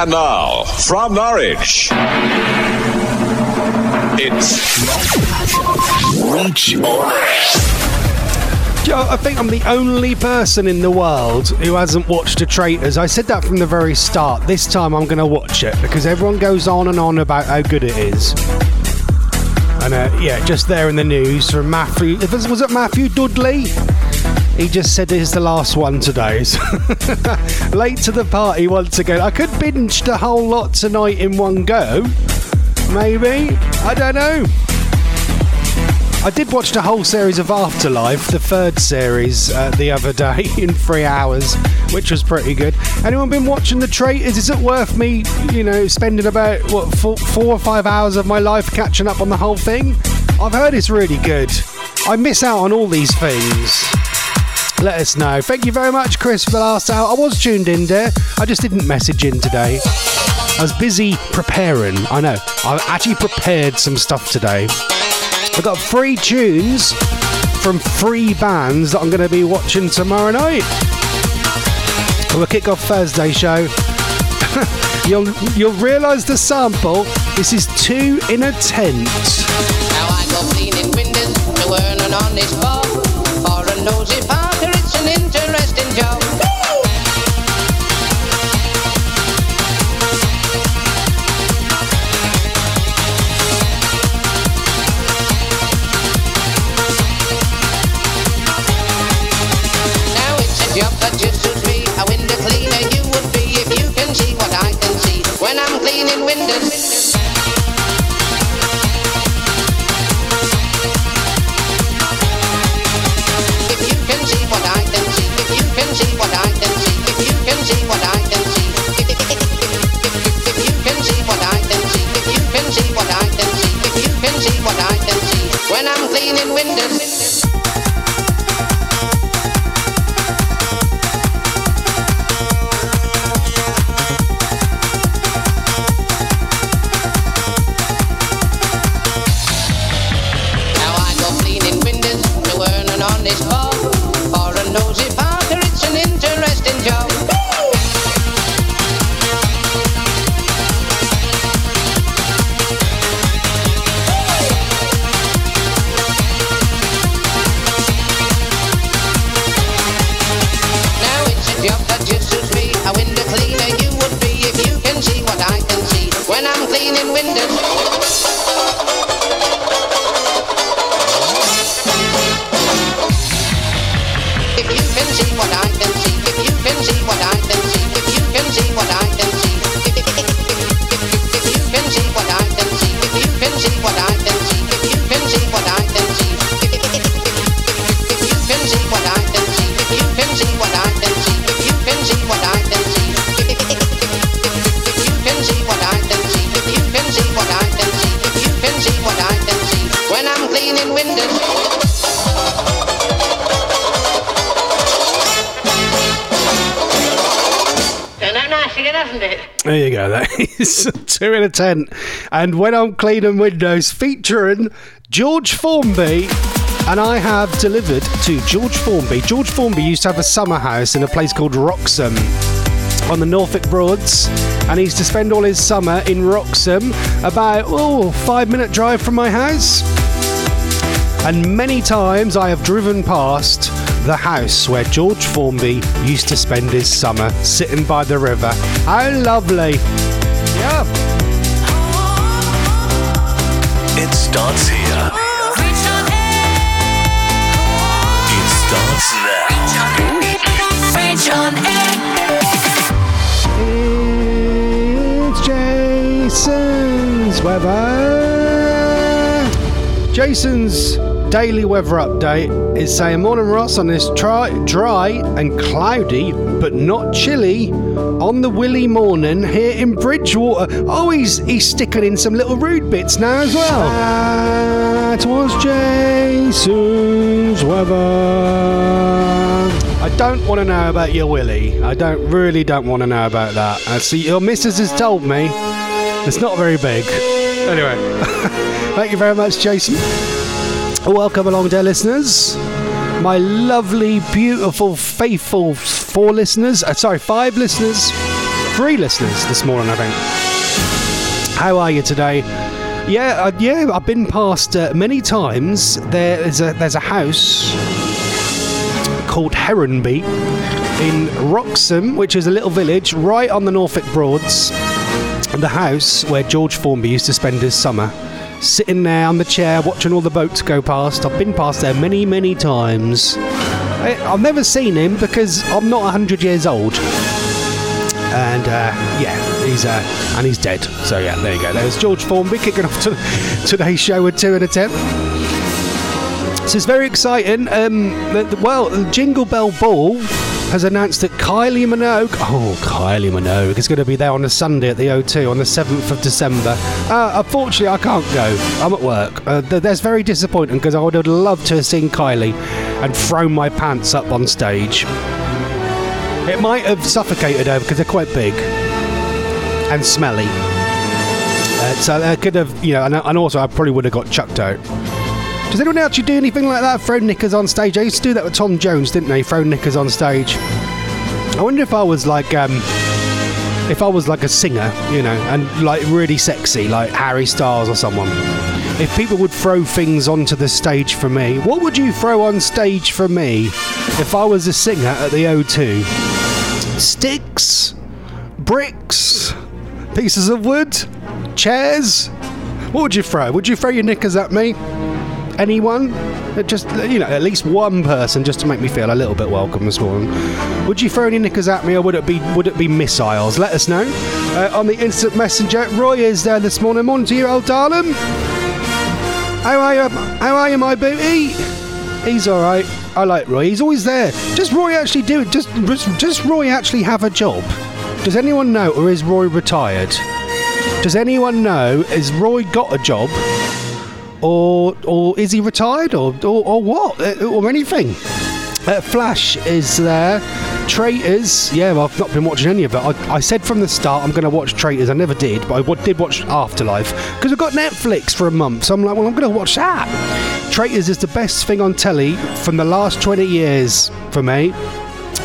And now, from Norwich, it's Reach on Joe, I think I'm the only person in the world who hasn't watched The Traitors. I said that from the very start. This time I'm going to watch it because everyone goes on and on about how good it is. And uh, yeah, just there in the news from Matthew. Was, was it Matthew Dudley? He just said it's the last one today. Late to the party once again. I could binge the whole lot tonight in one go. Maybe. I don't know. I did watch the whole series of Afterlife, the third series, uh, the other day in three hours, which was pretty good. Anyone been watching The Traitors? Is it worth me, you know, spending about what four, four or five hours of my life catching up on the whole thing? I've heard it's really good. I miss out on all these things. Let us know. Thank you very much, Chris, for the last hour. I was tuned in there. I just didn't message in today. I was busy preparing. I know. I actually prepared some stuff today. I've got three tunes from three bands that I'm going to be watching tomorrow night. We'll kick off Thursday show. you'll you'll realise the sample. This is two in a tent. Now I go cleaning windows to earn an honest bob. For a nosy windows. Two in a tent. And when I'm cleaning windows, featuring George Formby. And I have delivered to George Formby. George Formby used to have a summer house in a place called Wroxham on the Norfolk Broads. And he used to spend all his summer in Wroxham, about, oh, five minute drive from my house. And many times I have driven past the house where George Formby used to spend his summer sitting by the river. How lovely! Yeah. Starts here. It starts now. It's Jason's weather. Jason's daily weather update is saying morning Ross on this dry, dry and cloudy but not chilly on the willy morning here in Bridgewater. Oh, he's he's sticking in some little rude bits now as well. That was Jason's weather. I don't want to know about your willy. I don't really don't want to know about that. I see your missus has told me it's not very big. Anyway, thank you very much, Jason. Welcome along, dear listeners. My lovely, beautiful, faithful four listeners. Uh, sorry, five listeners. three listeners this morning, I think. How are you today? Yeah, uh, yeah, I've been past uh, many times. There is a there's a house called Heronby in Wroxham, which is a little village right on the Norfolk Broads. The house where George Formby used to spend his summer, sitting there on the chair watching all the boats go past. I've been past there many, many times. I, I've never seen him because I'm not 100 years old. And uh, yeah, he's uh, and he's dead. So yeah, there you go. There's George Formby kicking off to today's show with two in a tent. So it's very exciting. Um, well, Jingle Bell Ball has announced that Kylie Minogue, oh Kylie Minogue, is going to be there on a Sunday at the O2 on the 7th of December. Uh, unfortunately, I can't go. I'm at work. Uh, th- that's very disappointing because I would have loved to have seen Kylie and thrown my pants up on stage. It might have suffocated her because they're quite big and smelly. Uh, so I could have, you know, and, and also I probably would have got chucked out. Does anyone actually do anything like that? Throw knickers on stage? I used to do that with Tom Jones, didn't they? Throw knickers on stage. I wonder if I was like, um, if I was like a singer, you know, and like really sexy, like Harry Styles or someone. If people would throw things onto the stage for me, what would you throw on stage for me if I was a singer at the O2? Sticks? Bricks? Pieces of wood? Chairs? What would you throw? Would you throw your knickers at me? Anyone? Uh, Just you know, at least one person, just to make me feel a little bit welcome this morning. Would you throw any knickers at me, or would it be would it be missiles? Let us know uh, on the instant messenger. Roy is there this morning. Morning to you, old darling. How are you? How are you, my booty? He's all right. I like Roy. He's always there. Does Roy actually do it? Does does Roy actually have a job? Does anyone know, or is Roy retired? Does anyone know? Has Roy got a job? Or or is he retired or or, or what Uh, or anything? Uh, Flash is there. Traitors, yeah, well, I've not been watching any of it. I, I said from the start I'm going to watch Traitors. I never did, but I w- did watch Afterlife because I've got Netflix for a month. So I'm like, well, I'm going to watch that. Traitors is the best thing on telly from the last 20 years for me.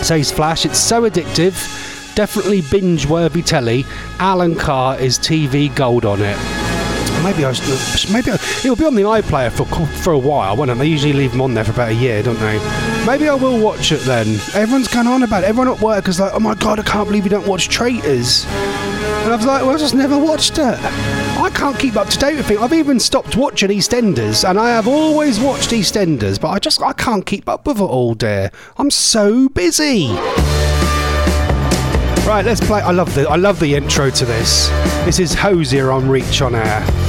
Says Flash. It's so addictive. Definitely binge worthy telly. Alan Carr is TV gold on it. Maybe I maybe it'll be on the iPlayer for for a while, won't it? They usually leave them on there for about a year, don't they? Maybe I will watch it then. Everyone's going on about it. Everyone at work is like, "Oh my god, I can't believe you don't watch Traitors." And I was like, "Well, I just never watched it. I can't keep up to date with it. I've even stopped watching EastEnders, and I have always watched EastEnders, but I just I can't keep up with it all, dear. I'm so busy." Right, let's play. I love the I love the intro to this. This is Hozier on Reach on Air.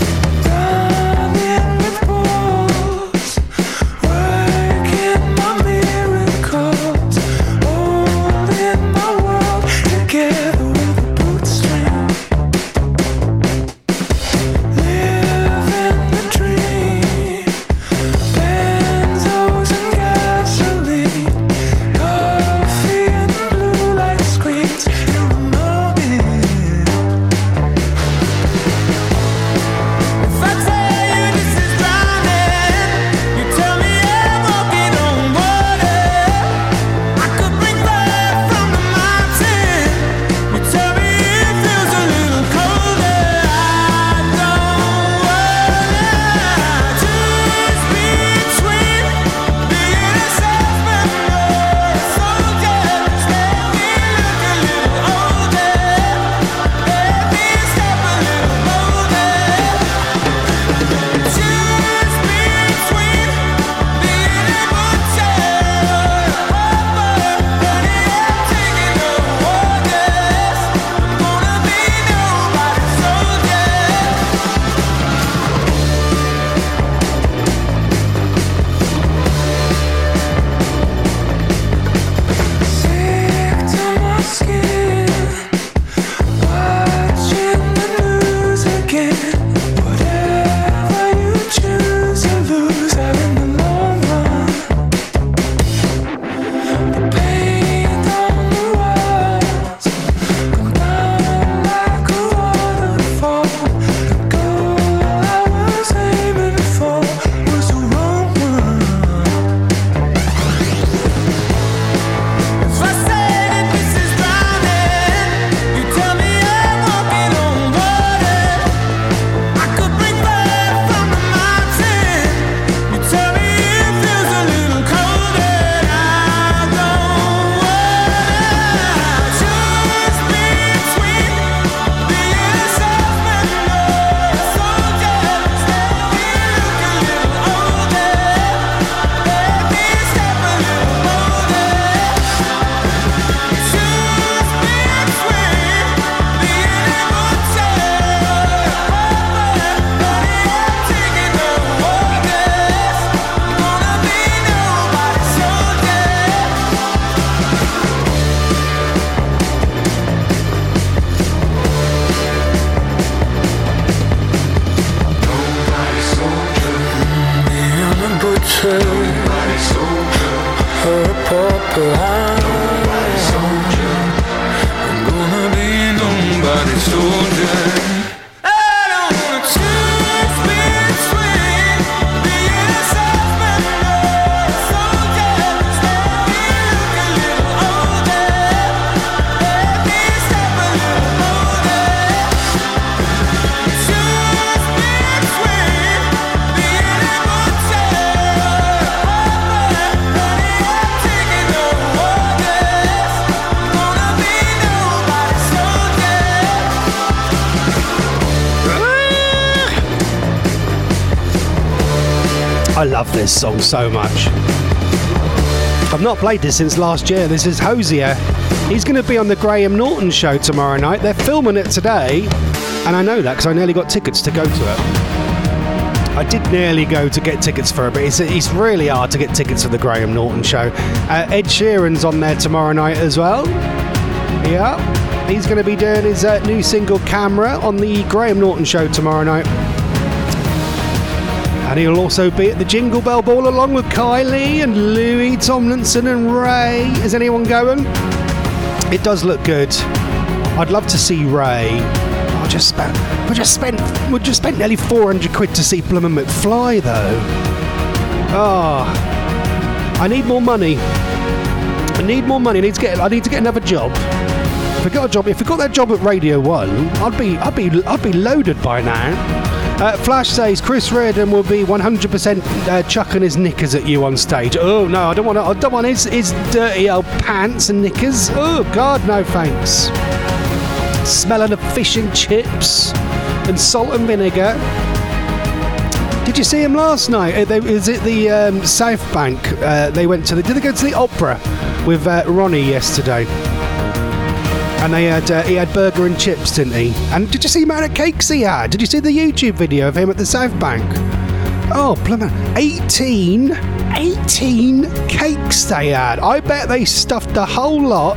Love this song so much. I've not played this since last year. This is Hozier. He's going to be on the Graham Norton show tomorrow night. They're filming it today, and I know that because I nearly got tickets to go to it. I did nearly go to get tickets for it, but it's, it's really hard to get tickets for the Graham Norton show. Uh, Ed Sheeran's on there tomorrow night as well. Yeah, he's going to be doing his uh, new single Camera on the Graham Norton show tomorrow night. And he'll also be at the Jingle Bell Ball along with Kylie and Louis Tomlinson and Raye. Is anyone going? It does look good. I'd love to see Raye. I just spent, we just spent, we just spent nearly 400 quid to see Blum and McFly though. Ah, I need more money. I need more money. I need to get. I need to get another job. If I got a job, if I got that job at Radio One, I'd be, I'd be, I'd be loaded by now. Uh, Flash says Chris Reardon will be 100% uh, chucking his knickers at you on stage. Oh no, I don't want. I don't want his, his dirty old pants and knickers. Oh God, no thanks. Smelling of fish and chips and salt and vinegar. Did you see him last night? Is it the um, South Bank? Uh, they went to the. Did they go to the opera with uh, Ronnie yesterday? And they had uh, he had burger and chips, didn't he? And did you see the amount of cakes he had? Did you see the YouTube video of him at the South Bank? Oh, plumber. 18, 18 cakes they had. I bet they stuffed the whole lot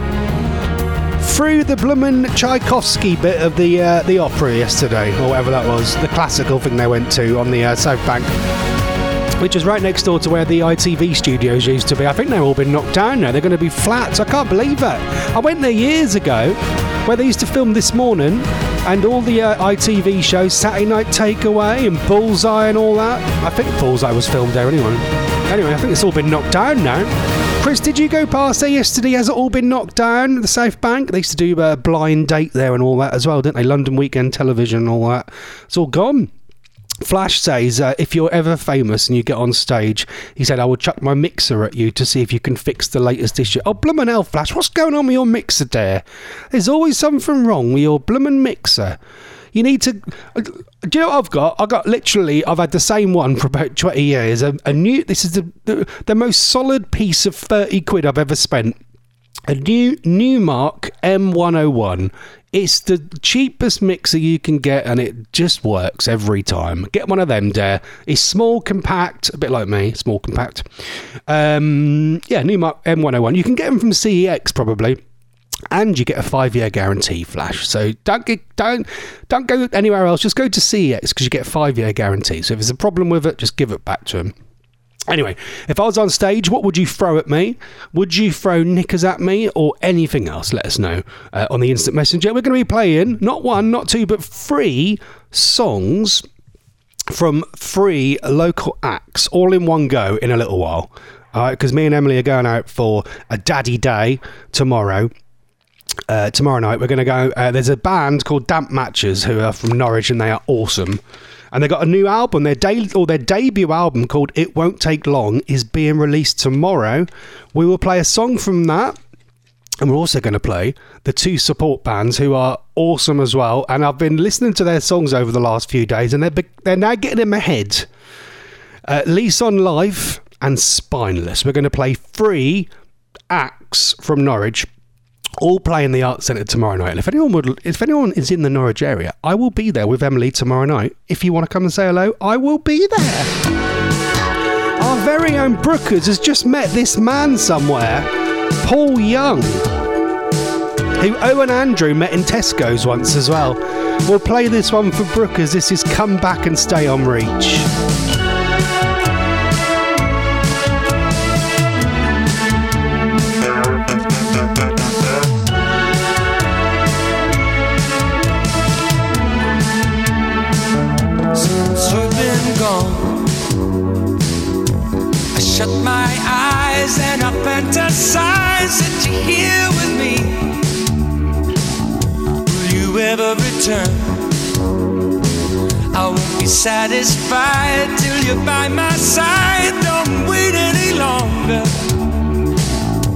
through the bloomin' Tchaikovsky bit of the uh, the opera yesterday, or whatever that was, the classical thing they went to on the uh, South Bank, which is right next door to where the ITV studios used to be. I think they've all been knocked down now. They're going to be flats. I can't believe it. I went there years ago, where they used to film this morning. And all the uh, ITV shows, Saturday Night Takeaway and Bullseye and all that. I think Bullseye was filmed there anyway. Anyway, I think it's all been knocked down now. Chris, did you go past there yesterday? Has it all been knocked down? The South Bank? They used to do a blind date there and all that as well, didn't they? London Weekend Television and all that. It's all gone. Flash says, uh, if you're ever famous and you get on stage, he said, I will chuck my mixer at you to see if you can fix the latest issue. Oh, bloomin' hell, Flash, what's going on with your mixer there? There's always something wrong with your bloomin' mixer. You need to. uh, Do you know what I've got? I've got literally. I've had the same one for about twenty years. A, a new. This is the, the the most solid piece of thirty quid I've ever spent. A new Numark M101. It's the cheapest mixer you can get, and it just works every time. Get one of them, there. It's small, compact, a bit like me, small, compact. Um, yeah, Numark M101. You can get them from CEX probably and you get a five-year guarantee flash. So don't get, don't don't go anywhere else. Just go to CEX because you get a five-year guarantee. So if there's a problem with it, just give it back to them. Anyway, if I was on stage, what would you throw at me? Would you throw knickers at me or anything else? Let us know uh, on the instant messenger. We're going to be playing not one, not two, but three songs from three local acts all in one go in a little while. Because me and Emily are going out for a daddy day tomorrow. Uh, tomorrow night we're going to go. Uh, there's a band called Damp Matches who are from Norwich and they are awesome. And they got a new album. Their day or their debut album called "It Won't Take Long" is being released tomorrow. We will play a song from that. And we're also going to play the two support bands who are awesome as well. And I've been listening to their songs over the last few days, and they're be- they're now getting in my head. Uh, Lease on Life and Spineless. We're going to play three acts from Norwich, all playing the Arts Centre tomorrow night. And if anyone would, if anyone is in the Norwich area, I will be there with Emily tomorrow night. If you want to come and say hello, I will be there. Our very own Brookers has just met this man somewhere, Paul Young, who Owen Andrew met in Tesco's once as well. We'll play this one for Brookers. This is Come Back and Stay on Reach. Will you ever return? I won't be satisfied till you're by my side. Don't wait any longer.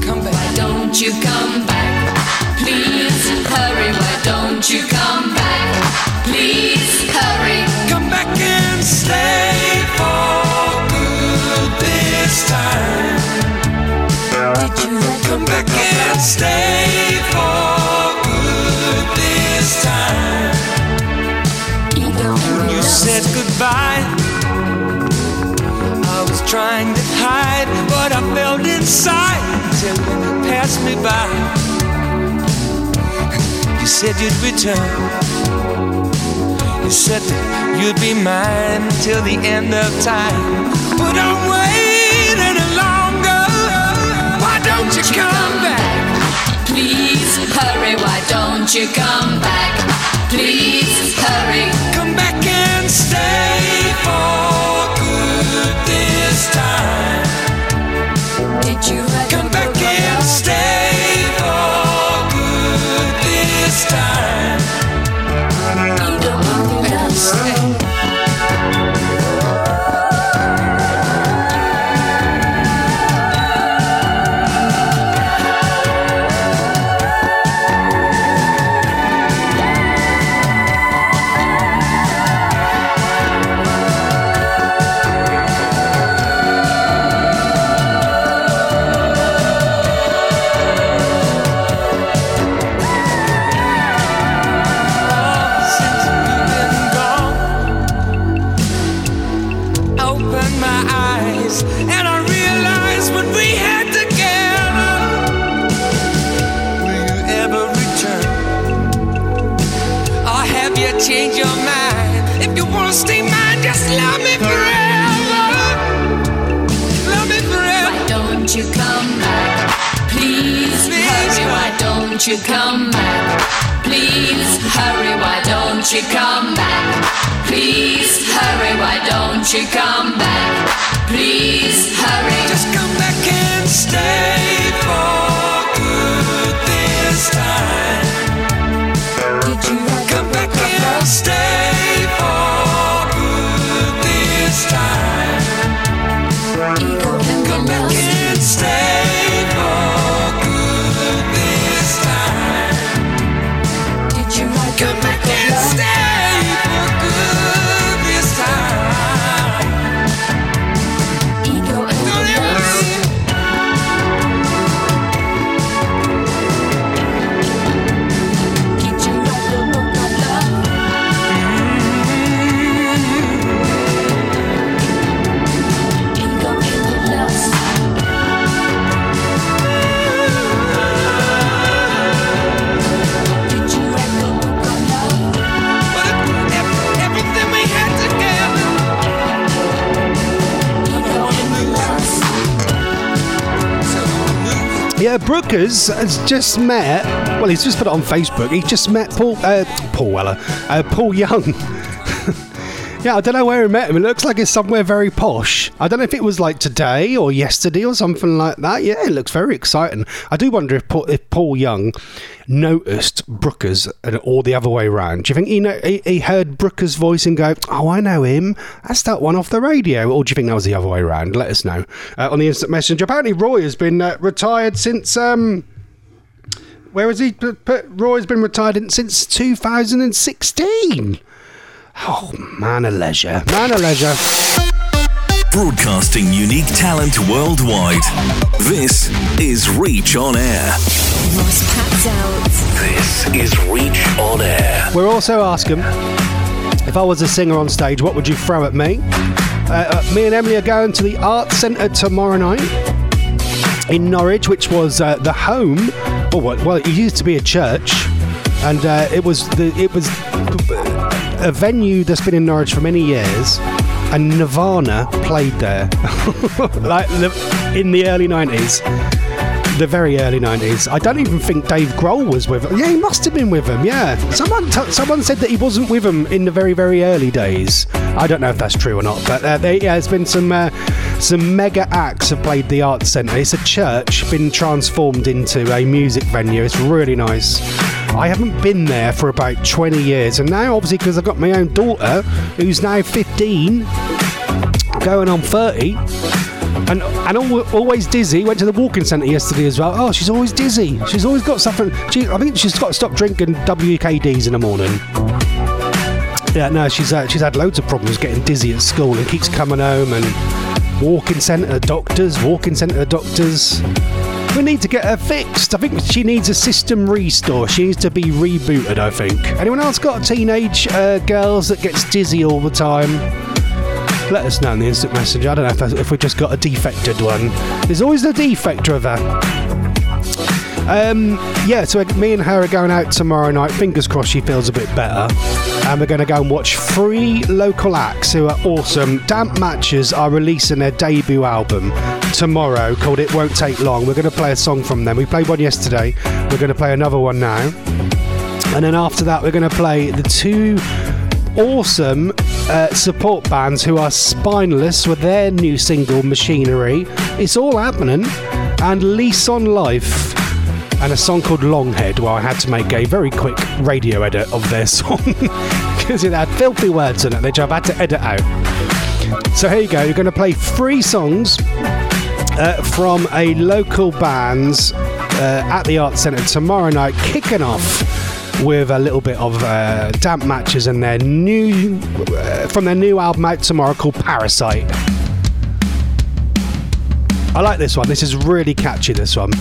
Come back. Why don't you come back? Please hurry. Why don't you come back? Please hurry. Come back and stay for by. You said you'd return. You said that you'd be mine till the end of time. But I'm waiting longer. Why don't you come back? Please hurry. Why don't you come back? Please hurry. Come back and stay for good this time. Did you Come come back? Please hurry. Why don't you come back? Please hurry. Why don't you come back? Please hurry. Just come back and stay for good this time. Did you Come back and stay Yeah, Brookers has just met. Well, he's just put it on Facebook. He just met Paul uh, Paul Weller, uh, Paul Young. yeah, I don't know where he met him. It looks like it's somewhere very posh. I don't know if it was like today or yesterday or something like that. Yeah, it looks very exciting. I do wonder if Paul, if Paul Young noticed Brookers or the other way around. Do you think he know he, he heard Brooker's voice and go, "Oh, I know him. That's that one off the radio," or do you think that was the other way around? Let us know uh, on the instant messenger. Apparently, Roy has been uh, retired since. Um, where has he put, Roy's been retired in, since 2016. Oh, man of leisure. Man of leisure. Broadcasting unique talent worldwide. This is Reach on Air. Ross Patzelt. This is Reach on Air. We're also asking if I was a singer on stage, what would you throw at me? Uh, uh, me and Emily are going to the Arts Centre tomorrow night in Norwich, which was uh, the home. Or what? Well, it used to be a church, and uh, it was the it was a venue that's been in Norwich for many years. And Nirvana played there, like the- in the early '90s. the very early 90s. I don't even think Dave Grohl was with him. Yeah, he must have been with him, yeah. Someone t- someone said that he wasn't with him in the very, very early days. I don't know if that's true or not, but uh, there, yeah, there's been some uh, some mega acts have played the Arts Centre. It's a church, been transformed into a music venue. It's really nice. I haven't been there for about 20 years, and now obviously because I've got my own daughter who's now 15, going on 30 and and always dizzy. Went to the walking centre yesterday as well. Oh, she's always dizzy. She's always got something. She, I think she's got to stop drinking WKDs in the morning. Yeah, no, she's uh, she's had loads of problems getting dizzy at school and keeps coming home and walking centre doctors, walking centre doctors. We need to get her fixed. I think she needs a system restore. She needs to be rebooted. I think. Anyone else got teenage uh, girls that gets dizzy all the time? Let us know in the instant messenger. I don't know if, if we just got a defected one. There's always a defect her. Um, yeah, so me and her are going out tomorrow night. Fingers crossed she feels a bit better. And we're going to go and watch three local acts who are awesome. Damp Matches are releasing their debut album tomorrow called It Won't Take Long. We're going to play a song from them. We played one yesterday. We're going to play another one now. And then after that, we're going to play the two awesome uh, support bands who are spineless with their new single Machinery. It's all happening. And Lease on Life and a song called Longhead, where I had to make a very quick radio edit of their song because it had filthy words in it, which I've had to edit out. So here you go. You're going to play three songs uh, from a local band's uh, at the Arts Centre tomorrow night, kicking off with a little bit of uh, damp matches and their new uh, from their new album out tomorrow called Parasite. I like this one. This is really catchy. This one.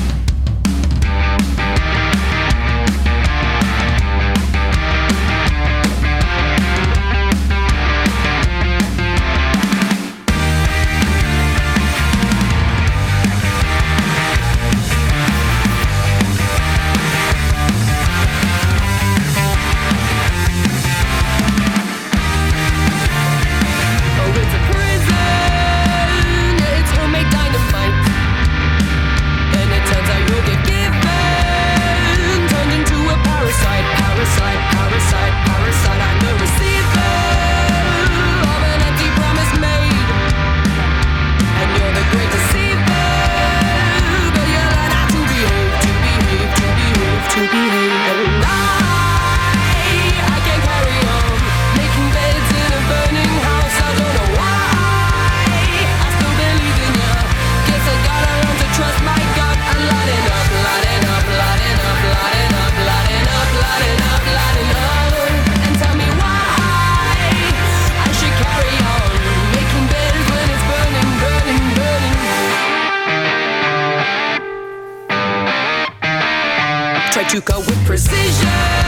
To go with precision,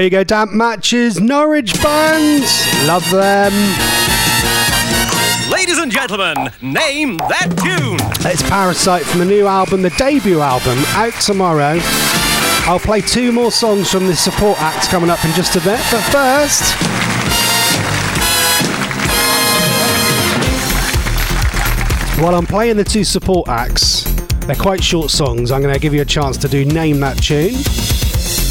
There you go, Damp Matches, Norwich Band. Love them. Ladies and gentlemen, name that tune. It's Parasite from the new album, the debut album, out tomorrow. I'll play two more songs from the support acts coming up in just a bit, but first. While I'm playing the two support acts, they're quite short songs. I'm going to give you a chance to do Name That Tune.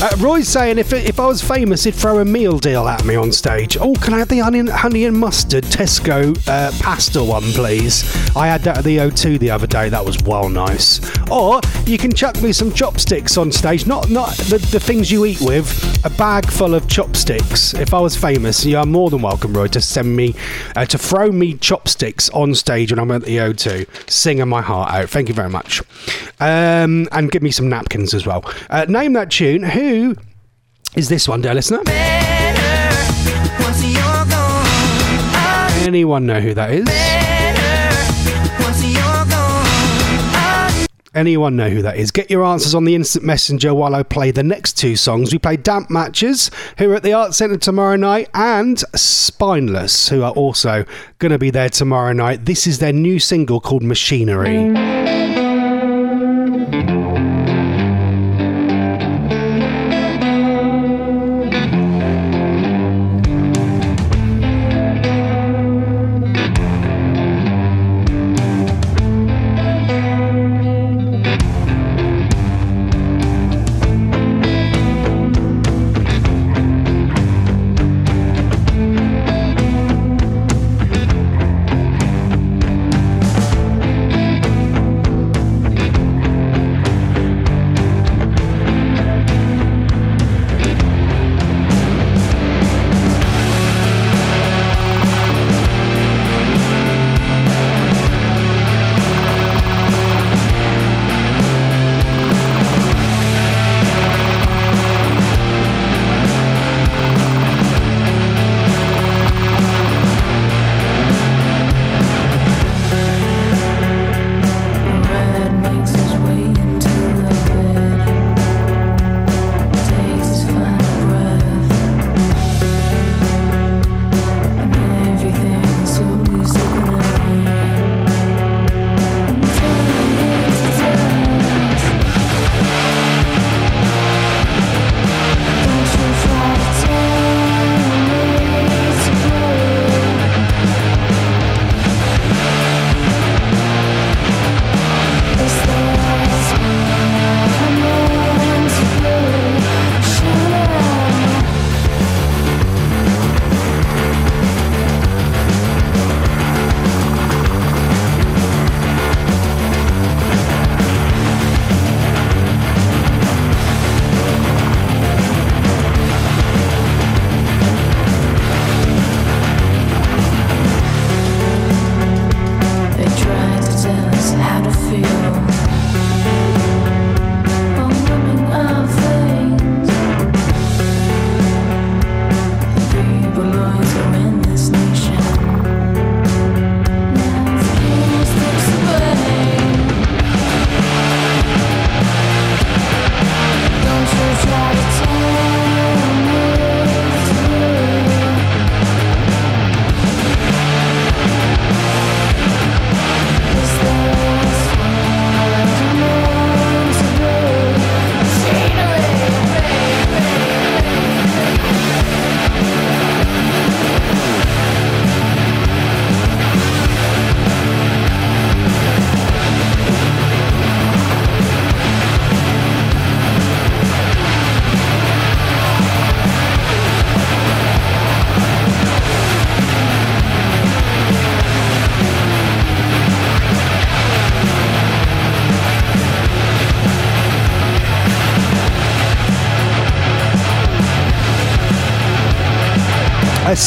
Uh, Roy's saying if, if I was famous, he'd throw a meal deal at me on stage. Oh, can I have the honey, honey and mustard Tesco uh, pasta one, please? I had that at the O2 the other day. That was well nice. Or you can chuck me some chopsticks on stage. Not not the, the things you eat with. A bag full of chopsticks. If I was famous, you are more than welcome, Roy, to send me uh, to throw me chopsticks on stage when I'm at the O2, singing my heart out. Thank you very much. Um, and give me some napkins as well. Uh, name that tune. Who is this one, dear listener? Anyone know who that is? Anyone know who that is? Get your answers on the instant messenger while I play the next two songs. We play Damp Matches, who are at the Art Centre tomorrow night, and Spineless, who are also going to be there tomorrow night. This is their new single called Machinery.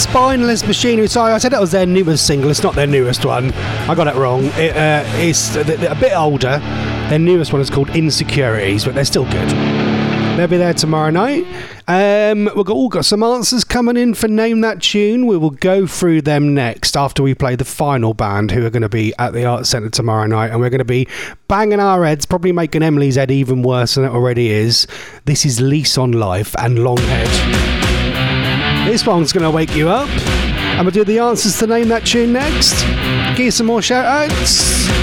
Spineless machinery. Sorry, I said that was their newest single. It's not their newest one. I got it wrong. It, uh, it's a bit older. Their newest one is called Insecurities, but they're still good. They'll be there tomorrow night. Um, we've all got some answers coming in for Name That Tune. We will go through them next after we play the final band who are going to be at the Art Centre tomorrow night. And we're going to be banging our heads, probably making Emily's head even worse than it already is. This is Lease on Life and Longhead. This one's going to wake you up. I'm going to do the answers to name that tune next. Give you some more shout outs.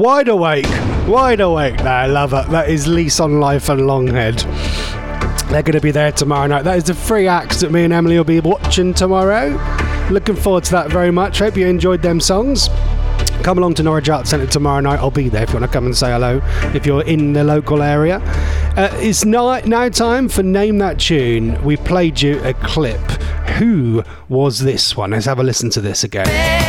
Wide awake, wide awake. I love it. That is Lease on Life and Longhead. They're going to be there tomorrow night. That is the free acts that me and Emily will be watching tomorrow. Looking forward to that very much. Hope you enjoyed them songs. Come along to Norwich Arts Centre tomorrow night. I'll be there if you want to come and say hello if you're in the local area. Uh, it's now, now time for Name That Tune. We played you a clip. Who was this one? Let's have a listen to this again.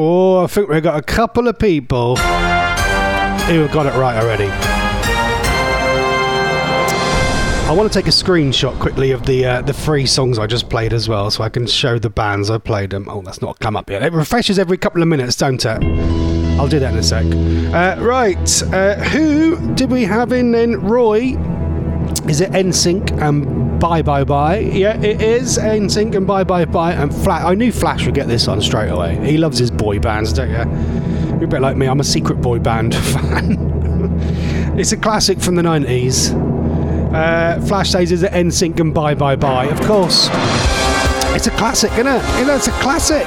Oh, I think we've got a couple of people who have got it right already. I want to take a screenshot quickly of the uh, the three songs I just played as well, so I can show the bands I played them. Oh, that's not come up yet. It refreshes every couple of minutes, don't it? I'll do that in a sec. Uh, right, uh, who did we have in then? Roy. Is it NSYNC and Bye Bye Bye? Yeah, it is NSYNC and Bye Bye Bye and Flash. I knew Flash would get this on straight away. He loves his boy bands, don't you? You're a bit like me. I'm a secret boy band fan. it's a classic from the 90s. Uh, Flash says is it NSYNC and Bye Bye Bye. Of course. It's a classic, isn't it? You know, it's a classic.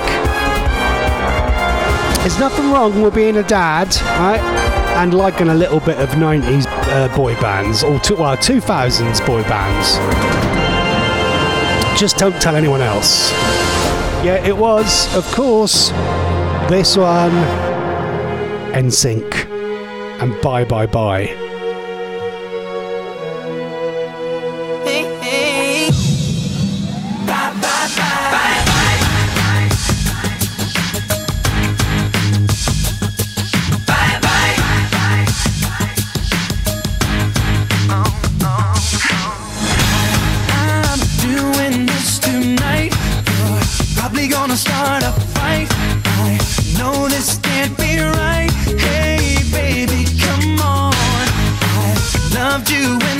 There's nothing wrong with being a dad, right? And liking a little bit of 90s uh, boy bands, or two, well, 2000s boy bands. Just don't tell anyone else. Yeah, it was, of course, this one, NSYNC and Bye Bye Bye. Loved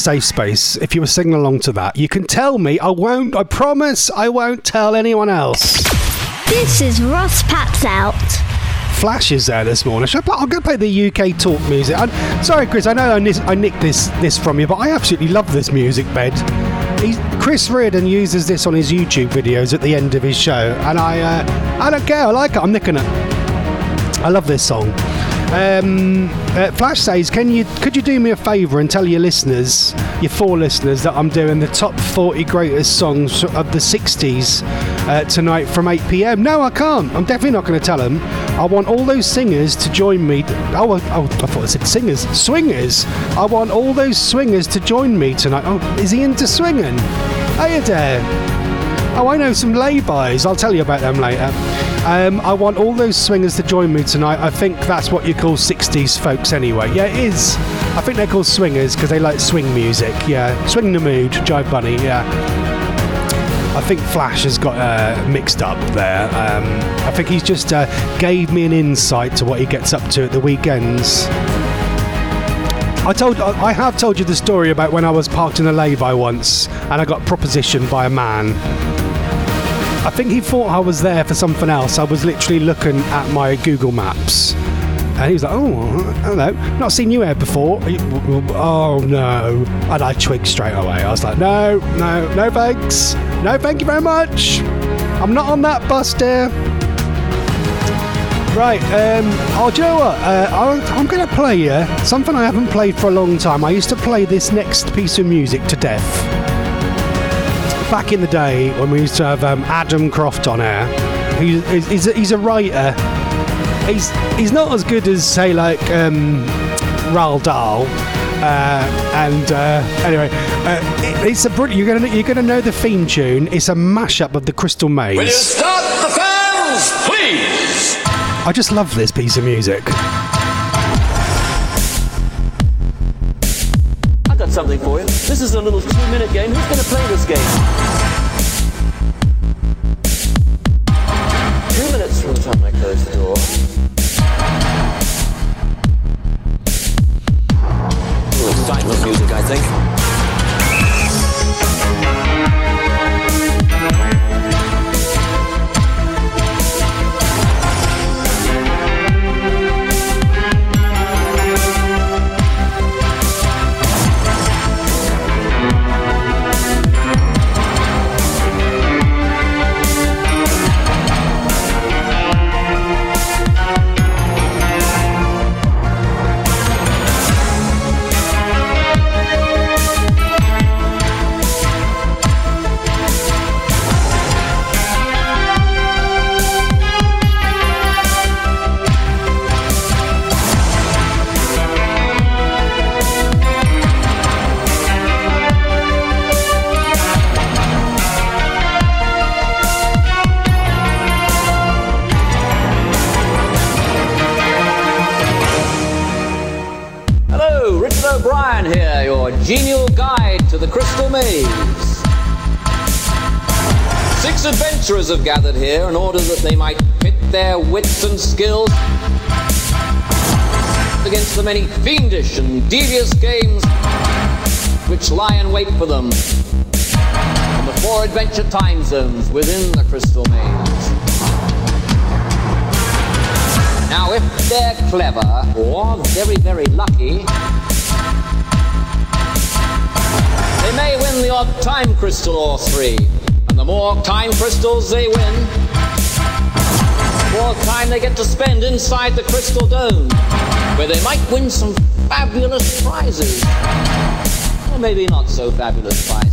safe space. If you were singing along to that, you can tell me. I won't. I promise. I won't tell anyone else. This is Ross Patzelt. Flash is there this morning. Should I play, I'm going to play the UK talk music. I'm, sorry, Chris. I know I, nis- I nicked this this from you, but I absolutely love this music bed. He's, Chris Reardon uses this on his YouTube videos at the end of his show, and I uh, I don't care. I like it. I'm nicking it. I love this song. Um, uh, Flash says, "Can you could you do me a favour and tell your listeners, your four listeners, that I'm doing the top 40 greatest songs of the 60s uh, tonight from 8 p.m. No, I can't. I'm definitely not going to tell them. I want all those singers to join me. Oh, I- oh, I thought I said singers, swingers. I want all those swingers to join me tonight. Oh, is he into swinging? Hey there. Oh, I know some lay-bys. I'll tell you about them later. Um, I want all those swingers to join me tonight. I think that's what you call 60s folks anyway. Yeah, it is. I think they're called swingers because they like swing music. Yeah, swing the mood, Jive Bunny. Yeah. I think Flash has got uh, mixed up there. Um, I think he's just uh, gave me an insight to what he gets up to at the weekends. I told, I I have told you the story about when I was parked in a lay-by once and I got propositioned by a man. I think he thought I was there for something else. I was literally looking at my Google Maps. And he was like, oh, hello. Not seen you here before. Oh, no. And I twigged straight away. I was like, no, no, no thanks. No, thank you very much. I'm not on that bus, dear. Right, um, oh, do you know what? Uh, I'm, I'm going to play you something I haven't played for a long time. I used to play this next piece of music to death back in the day when we used to have um, Adam Croft on air. He's, he's, a, he's a writer. He's he's not as good as say like um, Roald Dahl. Uh, and uh, anyway, uh, it- it's a brilliant. You're gonna you're gonna know the theme tune. It's a mashup of the Crystal Maze. Will you start the fans, please? I just love this piece of music. I've got something for you. This is a little two-minute game. Who's going to play this game? Have gathered here in order that they might pit their wits and skills against the many fiendish and devious games which lie in wait for them in the four adventure time zones within the Crystal Maze. Now, if they're clever or very, very lucky, they may win the odd time crystal or three. The more time crystals they win, the more time they get to spend inside the crystal dome, where they might win some fabulous prizes. Or maybe not so fabulous prizes.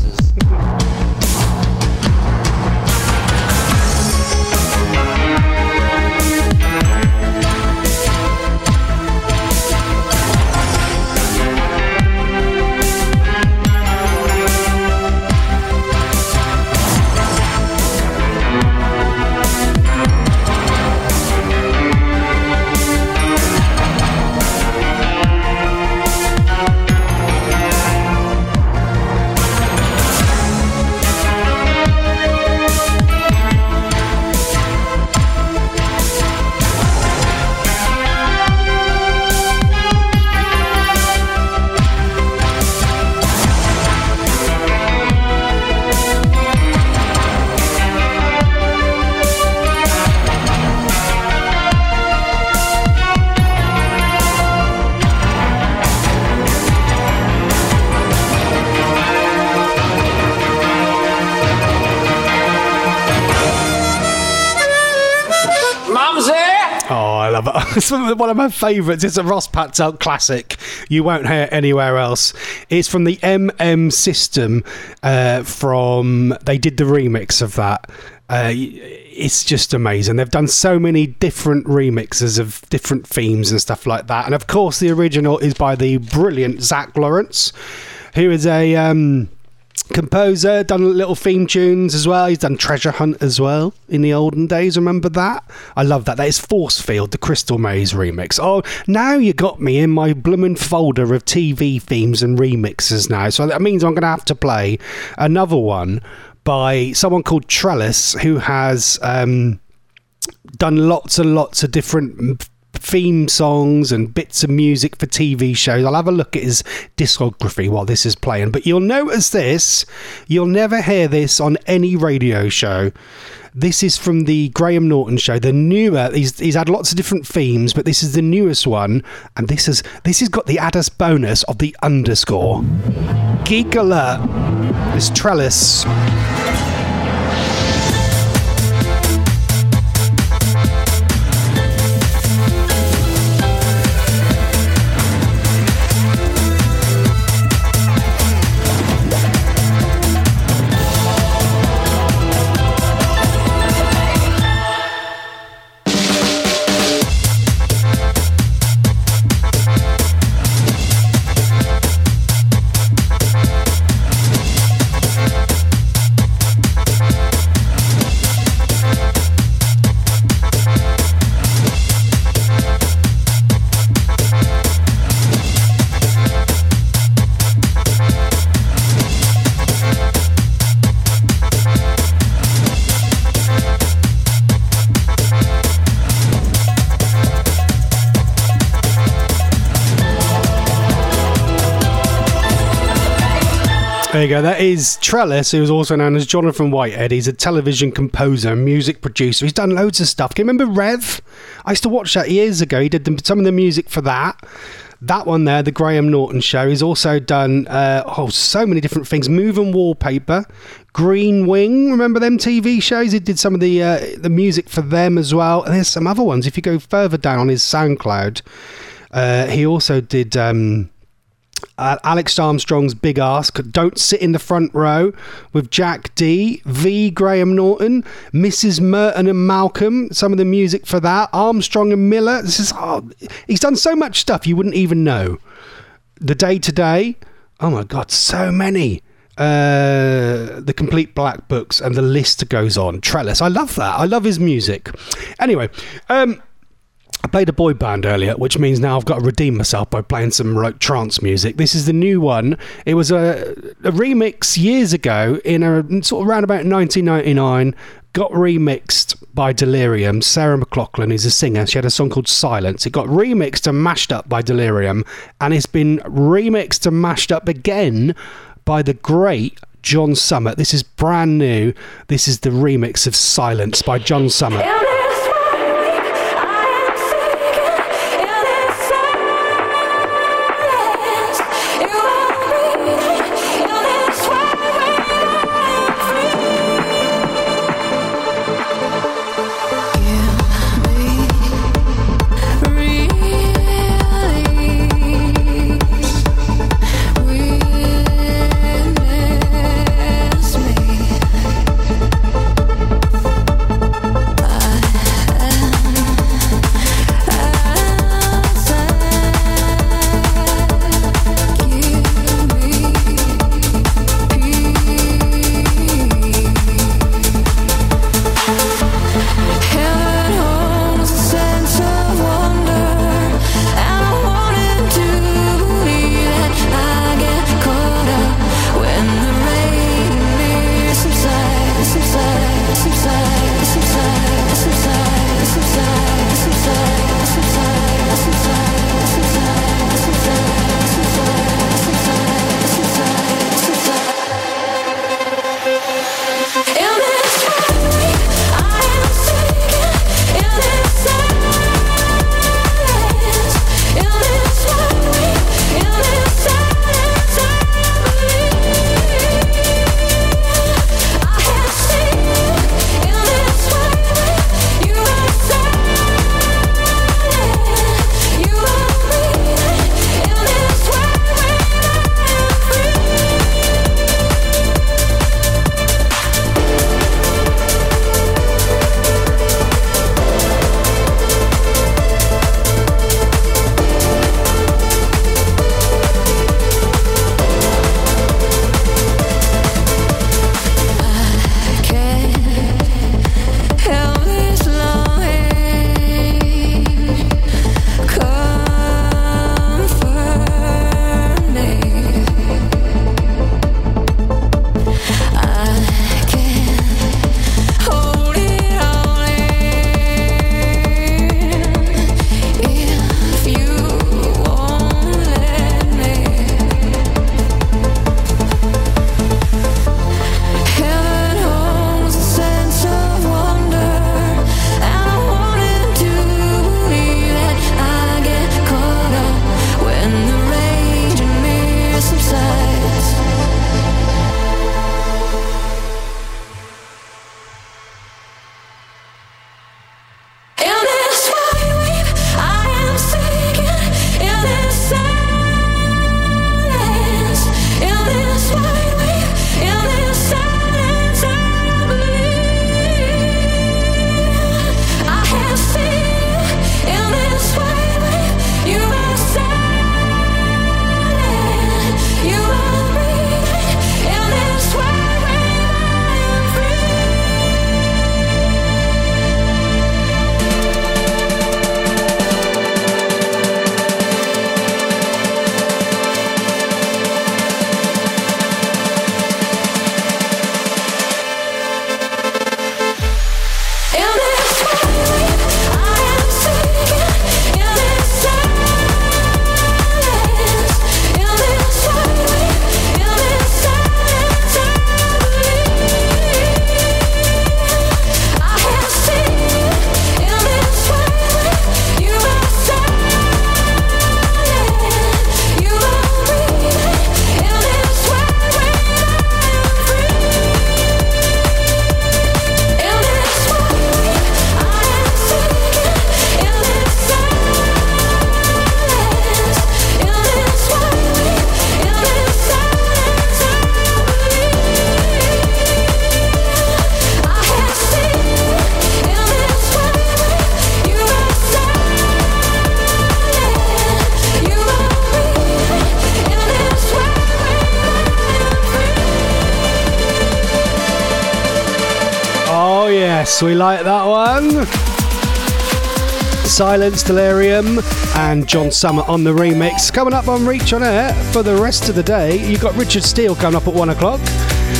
It's one of my favourites. It's a Ross Patzelt classic. You won't hear anywhere else. It's from the MM System. Uh, from they did the remix of that. Uh, it's just amazing. They've done so many different remixes of different themes and stuff like that. And of course, the original is by the brilliant Zack Laurence, who is a um, composer, done little theme tunes as well. He's done Treasure Hunt as well in the olden days. Remember that? I love that. That is Force Field, the Crystal Maze remix. Oh, now you got me in my bloomin' folder of TV themes and remixes now. So that means I'm going to have to play another one by someone called Trellis, who has um, done lots and lots of different theme songs and bits of music for TV shows. I'll have a look at his discography while this is playing. But you'll notice this, you'll never hear this on any radio show. This is from the Graham Norton show, the newer. He's, he's had lots of different themes, but this is the newest one, and this is this has got the added bonus of the underscore. Geek alert! This trellis. There you go. That is Trellis, who is also known as Jonathan Whitehead. He's a television composer, music producer. He's done loads of stuff. Can you remember Rev? I used to watch that years ago. He did the, some of the music for that. That one there, the Graham Norton show. He's also done uh, oh so many different things. Moving Wallpaper, Green Wing. Remember them TV shows? He did some of the uh, the music for them as well. And there's some other ones. If you go further down on his SoundCloud, uh, he also did. Um, uh, Alex Armstrong's Big Ask, Don't Sit in the Front Row with Jack Dee, V. Graham Norton, Mrs. Merton and Malcolm, some of the music for that, Armstrong and Miller. This is, oh, he's done so much stuff you wouldn't even know. The Day Today, oh my God, so many. Uh, the complete black books and the list goes on. Trellis, I love that. I love his music. Anyway, um, I played a boy band earlier, which means now I've got to redeem myself by playing some like trance music. This is the new one. It was a, a remix years ago in a sort of around about 1999. Got remixed by Delerium. Sarah McLachlan is a singer. She had a song called Silence. It got remixed and mashed up by Delerium, and it's been remixed and mashed up again by the great John Summit. This is brand new. This is the remix of Silence by John Summit. Yes, we like that one. Silence, Delerium, and John Summit on the remix. Coming up on Reach on Air for the rest of the day, you've got Richard Steele coming up at one o'clock.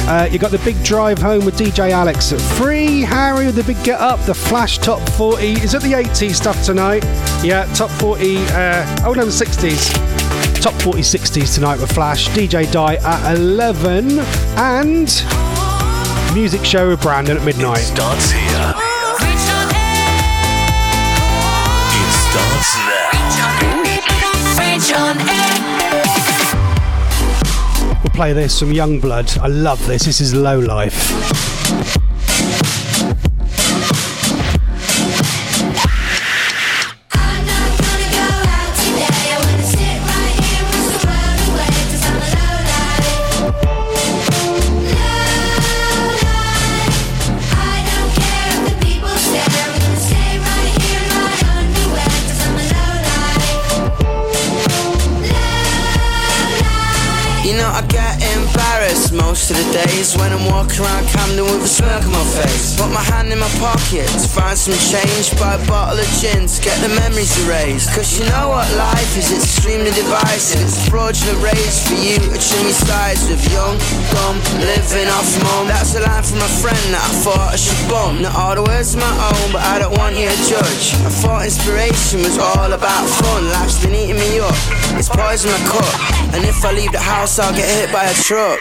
Uh, you got the big drive home with DJ Alex at three. Harry with the big get up, the Flash Top 40. Is it the 80s stuff tonight? Yeah, Top 40. Uh, oh no, the 60s. Top 40 60s tonight with Flash. DJ Die at 11. And music show with Brandon at midnight. Starts here. It starts now. Reach on air. We'll play this from Yungblud. I love this. This is Low Life. To find some change, buy a bottle of gin to get the memories erased. Cause you know what life is, it's extremely divisive. It's fraudulent rage for you trim your sides with young, dumb, living off mum. That's a line from a friend that I thought I should bum. Not all the words are my own, but I don't want you to judge. I thought inspiration was all about fun. Life's been eating me up, it's poison my cup. And if I leave the house, I'll get hit by a truck.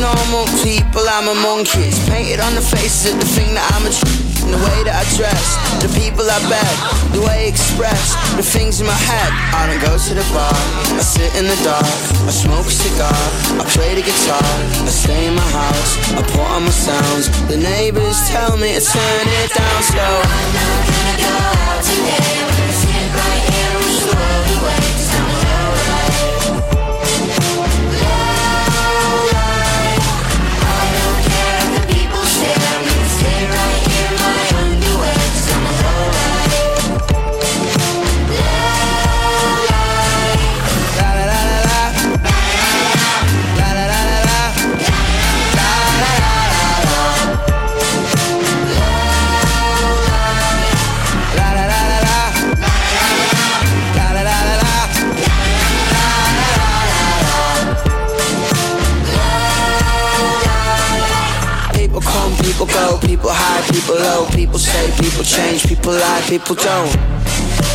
Normal people, I'm a monkey. It's painted on the faces of the thing that I'm a the way that I dress, the people I beg, the way I express, the things in my head. I don't go to the bar, I sit in the dark, I smoke a cigar, I play the guitar, I stay in my house, I put on my sounds. The neighbors tell me to turn it down slow. I'm not gonna go out today, I'm gonna sit right here and wish the world people don't.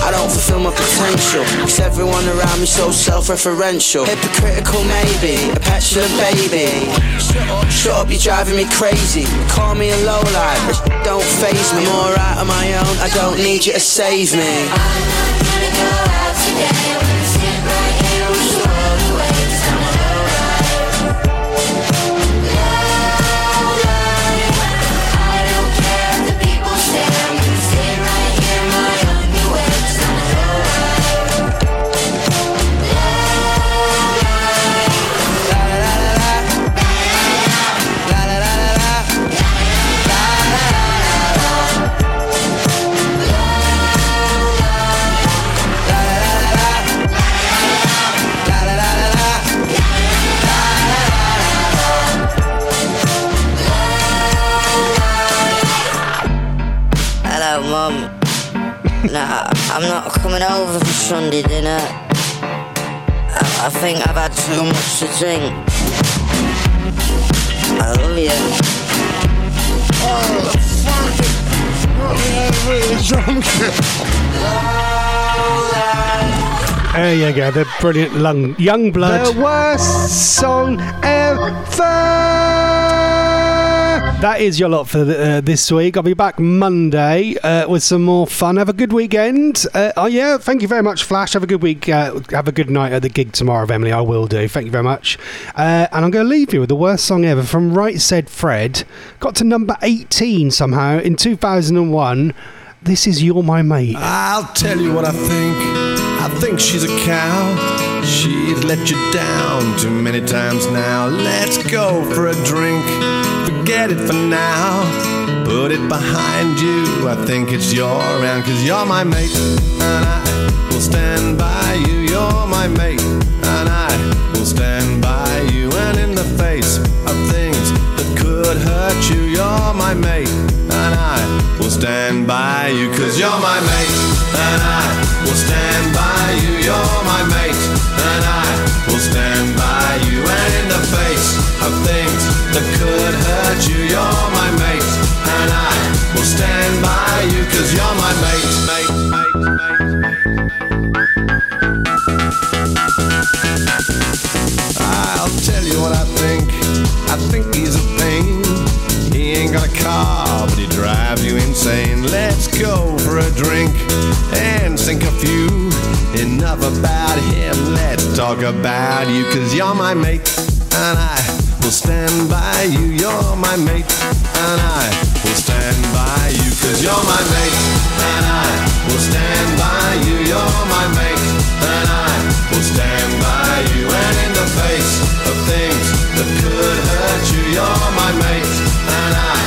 I don't fulfill my potential, cause everyone around me so self-referential. Hypocritical maybe, a petulant baby. Shut up, you're driving me crazy. Call me a lowlife, but don't phase me. I'm alright on my own, I don't need you to save me. Hello, nah, I'm not coming over for Sunday dinner. I, I think I've had too much to drink. I love you. Oh, fuck it. really drunk. There you go, the brilliant lung, Yungblud. The worst song ever. That is your lot for the, uh, this week. I'll be back Monday uh, with some more fun. Have a good weekend. Uh, oh yeah, thank you very much, Flash. Have a good week. Uh, have a good night at the gig tomorrow, Emily. I will do. Thank you very much. Uh, and I'm going to leave you with the worst song ever from Right Said Fred. Got to number 18 somehow in 2001. This is You're My Mate. I'll tell you what I think. I think she's a cow. She's let you down too many times now. Let's go for a drink. Forget it for now. Put it behind you. I think it's your round, cause you're my mate. And I will stand by you. You're my mate. And I will stand by you. And in the face of things that could hurt you, you're my mate. And I will stand by you, cause you're my mate. And I will stand by you. You're my mate. And I will stand by you. And in the face of things that could hurt you, you're my mate. And I will stand by you, cause you're my mate. mate, mate, mate. I'll tell you what I think. I think he's a pain. He ain't got a car, but he drives you insane. Let's go for a drink and sink a few. Enough about him, let's talk about you. Cause you're my mate, and I will stand by you. You're my mate, and I will stand by you. Cause you're my mate, and I will stand by you. You're my mate, and I will stand by you. And in the face of things that could hurt you, you're my mate, and I